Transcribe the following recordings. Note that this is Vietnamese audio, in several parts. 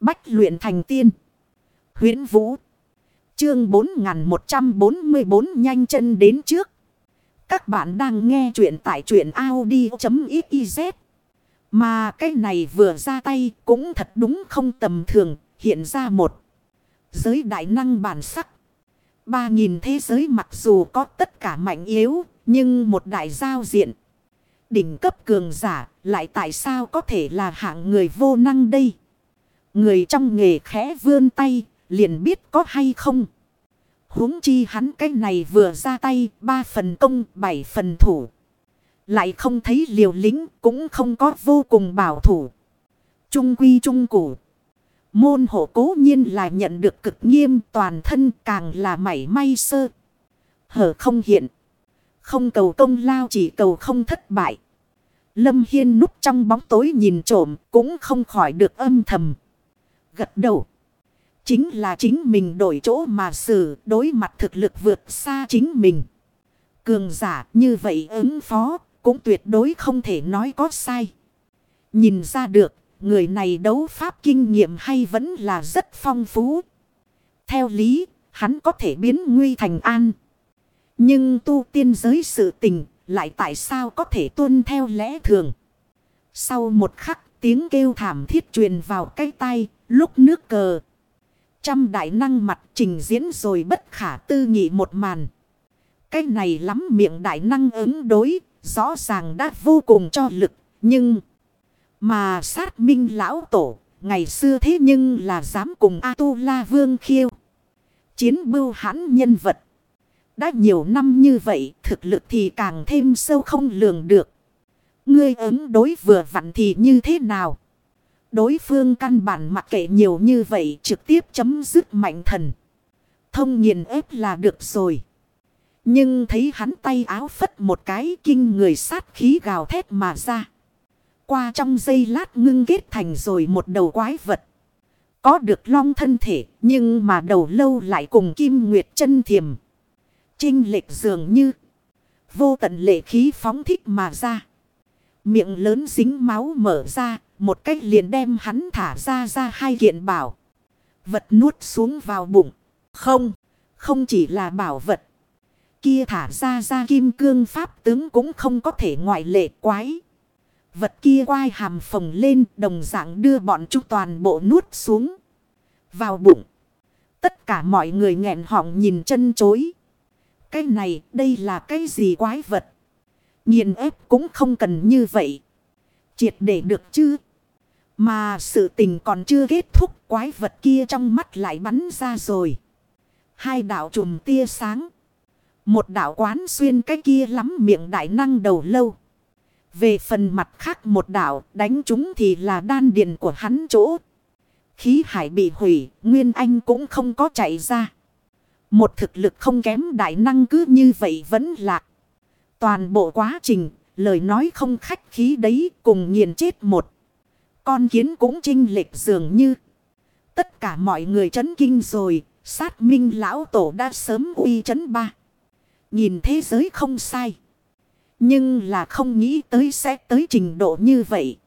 Bách luyện thành tiên. huyễn Vũ. Chương 4144 nhanh chân đến trước. Các bạn đang nghe truyện tại truyện Audi.xyz. Mà cái này vừa ra tay cũng thật đúng không tầm thường. Hiện ra một giới đại năng bản sắc. Ba nghìn thế giới mặc dù có tất cả mạnh yếu. Nhưng một đại giao diện. Đỉnh cấp cường giả lại tại sao có thể là hạng người vô năng đây? Người trong nghề khẽ vươn tay, liền biết có hay không. huống chi hắn cái này vừa ra tay, ba phần công, bảy phần thủ. Lại không thấy liều lính, cũng không có vô cùng bảo thủ. Trung quy trung củ. Môn hộ cố nhiên là nhận được cực nghiêm toàn thân càng là mảy may sơ. Hở không hiện. Không cầu công lao chỉ cầu không thất bại. Lâm Hiên núp trong bóng tối nhìn trộm cũng không khỏi được âm thầm. Gật đầu. Chính là chính mình đổi chỗ mà xử, đối mặt thực lực vượt xa chính mình. Cường giả như vậy ứng phó, cũng tuyệt đối không thể nói có sai. Nhìn ra được, người này đấu pháp kinh nghiệm hay vẫn là rất phong phú. Theo lý, hắn có thể biến nguy thành an. Nhưng tu tiên giới sự tình, lại tại sao có thể tuân theo lẽ thường. Sau một khắc tiếng kêu thảm thiết truyền vào cái tay lúc nước cờ. Trăm đại năng mặt trình diễn rồi bất khả tư nghị một màn. Cái này lắm miệng đại năng ứng đối rõ ràng đã vô cùng cho lực nhưng mà sát minh lão tổ ngày xưa thế nhưng là dám cùng A-tu-la vương khiêu. Chiến bưu hãn nhân vật. Đã nhiều năm như vậy, thực lực thì càng thêm sâu không lường được. Ngươi ứng đối vừa vặn thì như thế nào? Đối phương căn bản mặc kệ nhiều như vậy, trực tiếp chấm dứt mạnh thần. Thông nhìn ép là được rồi. Nhưng thấy hắn tay áo phất một cái kinh người sát khí gào thét mà ra. Qua trong giây lát ngưng kết thành rồi một đầu quái vật. Có được long thân thể, nhưng mà đầu lâu lại cùng kim nguyệt chân thiềm. Trinh lệch dường như. Vô tận lệ khí phóng thích mà ra. Miệng lớn dính máu mở ra. Một cách liền đem hắn thả ra ra hai kiện bảo. Vật nuốt xuống vào bụng. Không. Không chỉ là bảo vật. Kia thả ra ra kim cương pháp tướng cũng không có thể ngoại lệ quái. Vật kia quai hàm phồng lên đồng dạng đưa bọn chúng toàn bộ nuốt xuống. Vào bụng. Tất cả mọi người nghẹn họng nhìn chân chối. Cái này, đây là cái gì quái vật? Nghiền ép cũng không cần như vậy. Triệt để được chứ? Mà sự tình còn chưa kết thúc quái vật kia trong mắt lại bắn ra rồi. Hai đạo trùm tia sáng. Một đạo quán xuyên cái kia lắm miệng đại năng đầu lâu. Về phần mặt khác một đạo đánh chúng thì là đan điền của hắn chỗ. Khí hải bị hủy, Nguyên Anh cũng không có chạy ra. Một thực lực không kém đại năng cứ như vậy vẫn lạc. Toàn bộ quá trình, lời nói không khách khí đấy cùng nghiền chết một. Con kiến cũng trinh lệch dường như. Tất cả mọi người chấn kinh rồi, sát minh lão tổ đã sớm uy chấn ba. Nhìn thế giới không sai. Nhưng là không nghĩ tới sẽ tới trình độ như vậy.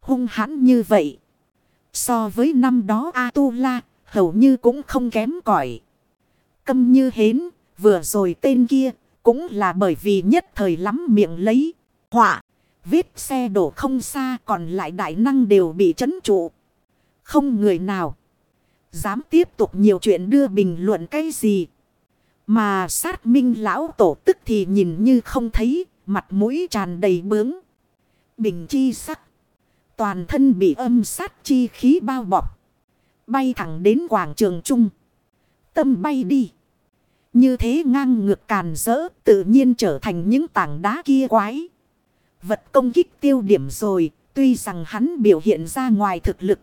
Hung hãn như vậy. So với năm đó A-tu-la, hầu như cũng không kém cỏi câm như hến, vừa rồi tên kia, cũng là bởi vì nhất thời lắm miệng lấy, họa, vết xe đổ không xa còn lại đại năng đều bị chấn trụ. Không người nào dám tiếp tục nhiều chuyện đưa bình luận cái gì. Mà sát minh lão tổ tức thì nhìn như không thấy, mặt mũi tràn đầy bướng. Bình chi sắc. Toàn thân bị âm sát chi khí bao bọc. Bay thẳng đến quảng trường trung. Tâm bay đi. Như thế ngang ngược càn rỡ tự nhiên trở thành những tảng đá kia quái. Vật công kích tiêu điểm rồi, tuy rằng hắn biểu hiện ra ngoài thực lực.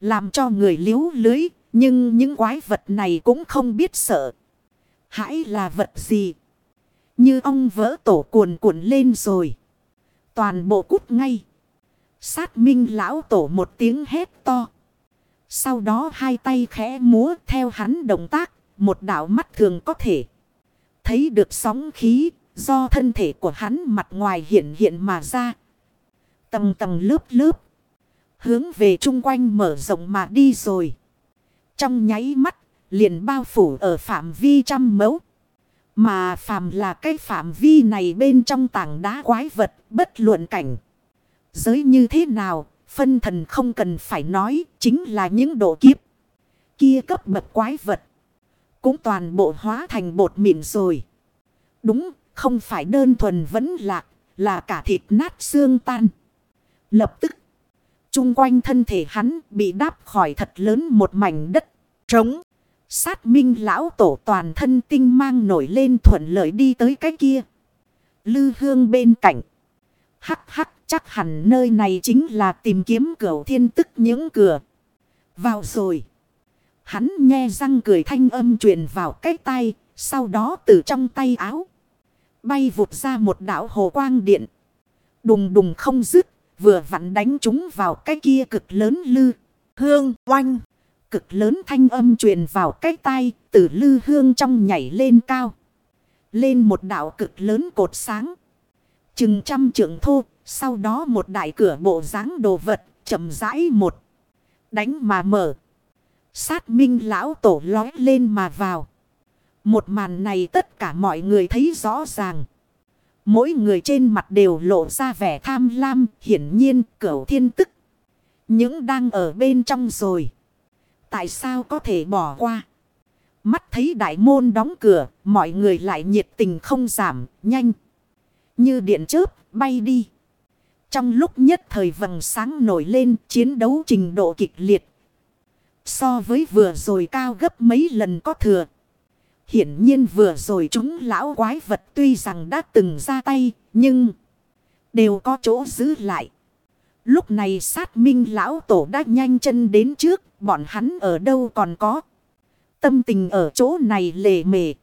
Làm cho người liếu lưới, nhưng những quái vật này cũng không biết sợ. Hãy là vật gì? Như ông vỡ tổ cuồn cuộn lên rồi. Toàn bộ cút ngay. Sát minh lão tổ một tiếng hét to. Sau đó hai tay khẽ múa theo hắn động tác một đạo mắt thường có thể thấy được sóng khí do thân thể của hắn mặt ngoài hiện hiện mà ra. Tầng tầng lớp lớp. Hướng về chung quanh mở rộng mà đi rồi. Trong nháy mắt, liền bao phủ ở phạm vi trăm mẫu. Mà phàm là cái phạm vi này bên trong tảng đá quái vật, bất luận cảnh. Giới như thế nào, phân thần không cần phải nói, chính là những độ kiếp. Kia cấp bậc quái vật. Cũng toàn bộ hóa thành bột mịn rồi. Đúng, không phải đơn thuần vẫn lạc, là cả thịt nát xương tan. Lập tức, chung quanh thân thể hắn bị đáp khỏi thật lớn một mảnh đất trống. Sát minh lão tổ toàn thân tinh mang nổi lên thuận lợi đi tới cái kia. Lư hương bên cạnh. Hắc hắc chắc hẳn nơi này chính là tìm kiếm cửa thiên tức những cửa. Vào rồi. Hắn nghe răng cười thanh âm truyền vào cái tay. Sau đó từ trong tay áo. Bay vụt ra một đảo hồ quang điện. Đùng đùng không dứt. Vừa vặn đánh chúng vào cái kia cực lớn lư. Hương oanh cực lớn thanh âm truyền vào cái tay từ lư hương trong nhảy lên cao. Lên một đảo cực lớn cột sáng. Chừng trăm trượng thô, sau đó một đại cửa bộ dáng đồ vật, chậm rãi một. Đánh mà mở. Sát minh lão tổ lói lên mà vào. Một màn này tất cả mọi người thấy rõ ràng. Mỗi người trên mặt đều lộ ra vẻ tham lam, hiển nhiên cửu thiên tức. Những đang ở bên trong rồi. Tại sao có thể bỏ qua? Mắt thấy đại môn đóng cửa, mọi người lại nhiệt tình không giảm, nhanh. Như điện chớp, bay đi. Trong lúc nhất thời vầng sáng nổi lên, chiến đấu trình độ kịch liệt. So với vừa rồi cao gấp mấy lần có thừa. Hiển nhiên vừa rồi chúng lão quái vật tuy rằng đã từng ra tay, nhưng đều có chỗ giữ lại. Lúc này sát minh lão tổ đã nhanh chân đến trước, bọn hắn ở đâu còn có. Tâm tình ở chỗ này lề mề.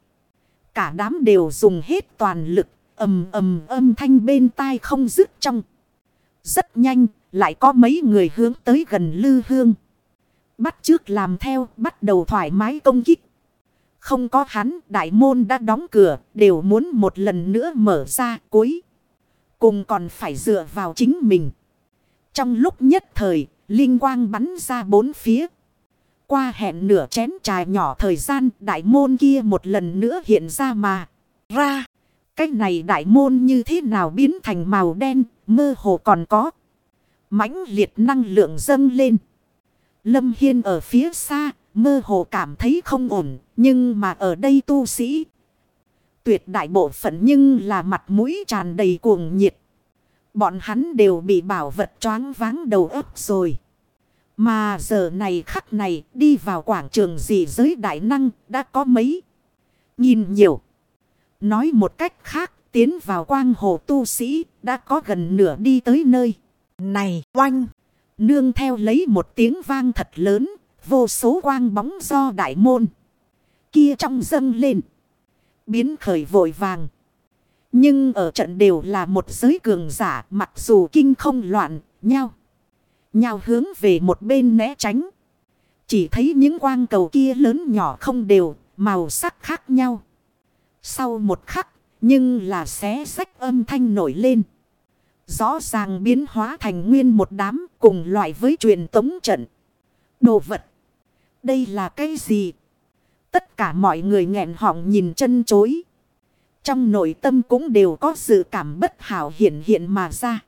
Cả đám đều dùng hết toàn lực, ầm ầm âm thanh bên tai không dứt trong. Rất nhanh, lại có mấy người hướng tới gần lư hương. Bắt trước làm theo, bắt đầu thoải mái công kích. Không có hắn, đại môn đã đóng cửa, đều muốn một lần nữa mở ra cuối. Cùng còn phải dựa vào chính mình. Trong lúc nhất thời, linh quang bắn ra bốn phía. Qua hẹn nửa chén trà nhỏ thời gian đại môn kia một lần nữa hiện ra mà. Ra, cái này đại môn như thế nào biến thành màu đen, mơ hồ còn có. mãnh liệt năng lượng dâng lên. Lâm Hiên ở phía xa, mơ hồ cảm thấy không ổn, nhưng mà ở đây tu sĩ. Tuyệt đại bộ phận nhưng là mặt mũi tràn đầy cuồng nhiệt. Bọn hắn đều bị bảo vật choáng váng đầu óc rồi. Mà giờ này khắc này đi vào quảng trường gì giới đại năng đã có mấy. Nhìn nhiều. Nói một cách khác tiến vào quang hồ tu sĩ đã có gần nửa đi tới nơi. Này oanh. Nương theo lấy một tiếng vang thật lớn. Vô số quang bóng do đại môn. Kia trong dâng lên. Biến khởi vội vàng. Nhưng ở trận đều là một giới cường giả mặc dù kinh không loạn nhau. Nhau hướng về một bên né tránh. Chỉ thấy những quang cầu kia lớn nhỏ không đều, màu sắc khác nhau. Sau một khắc, nhưng là xé sách âm thanh nổi lên. Rõ ràng biến hóa thành nguyên một đám cùng loại với truyền tống trận. Đồ vật. Đây là cái gì? Tất cả mọi người nghẹn họng nhìn chân chối. Trong nội tâm cũng đều có sự cảm bất hảo hiện hiện mà ra.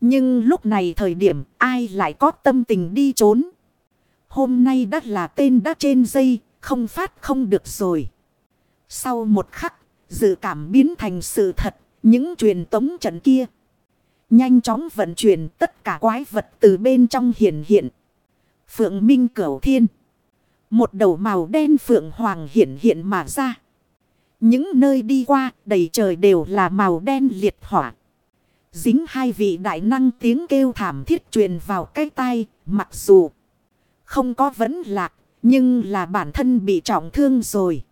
Nhưng lúc này thời điểm ai lại có tâm tình đi trốn. Hôm nay đã là tên đã trên dây, không phát không được rồi. Sau một khắc, dự cảm biến thành sự thật, những truyền tống trận kia. Nhanh chóng vận chuyển tất cả quái vật từ bên trong hiện hiện. Phượng Minh Cửu Thiên. Một đầu màu đen Phượng Hoàng hiện hiện mà ra. Những nơi đi qua đầy trời đều là màu đen liệt hỏa. Dính hai vị đại năng tiếng kêu thảm thiết truyền vào cái tai, mặc dù không có vấn lạc, nhưng là bản thân bị trọng thương rồi.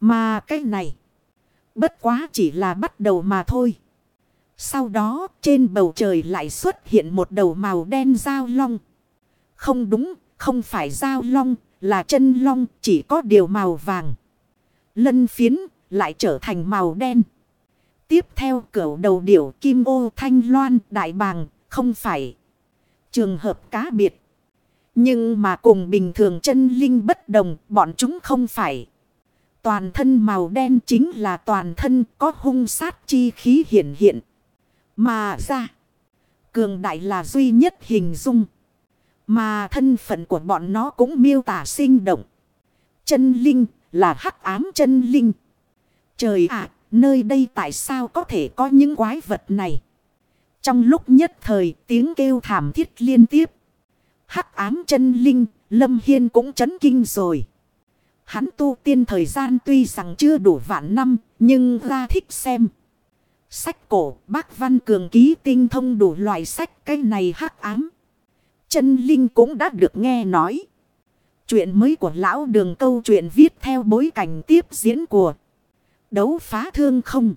Mà cái này, bất quá chỉ là bắt đầu mà thôi. Sau đó, trên bầu trời lại xuất hiện một đầu màu đen dao long. Không đúng, không phải dao long, là chân long, chỉ có điều màu vàng. Lân phiến lại trở thành màu đen. Tiếp theo cửa đầu điểu kim ô thanh loan đại bàng không phải. Trường hợp cá biệt. Nhưng mà cùng bình thường chân linh bất đồng, bọn chúng không phải. Toàn thân màu đen chính là toàn thân có hung sát chi khí hiện hiện. Mà ra, cường đại là duy nhất hình dung. Mà thân phận của bọn nó cũng miêu tả sinh động. Chân linh là hắc ám chân linh. Trời ạ, nơi đây tại sao có thể có những quái vật này? Trong lúc nhất thời tiếng kêu thảm thiết liên tiếp. Hắc ám chân linh, Lâm Hiên cũng chấn kinh rồi. Hắn tu tiên thời gian tuy rằng chưa đủ vạn năm, nhưng ra thích xem. Sách cổ, bác Văn Cường ký tinh thông đủ loại sách cái này hắc ám. Chân linh cũng đã được nghe nói. Chuyện mới của lão đường câu chuyện viết theo bối cảnh tiếp diễn của đấu phá thương không.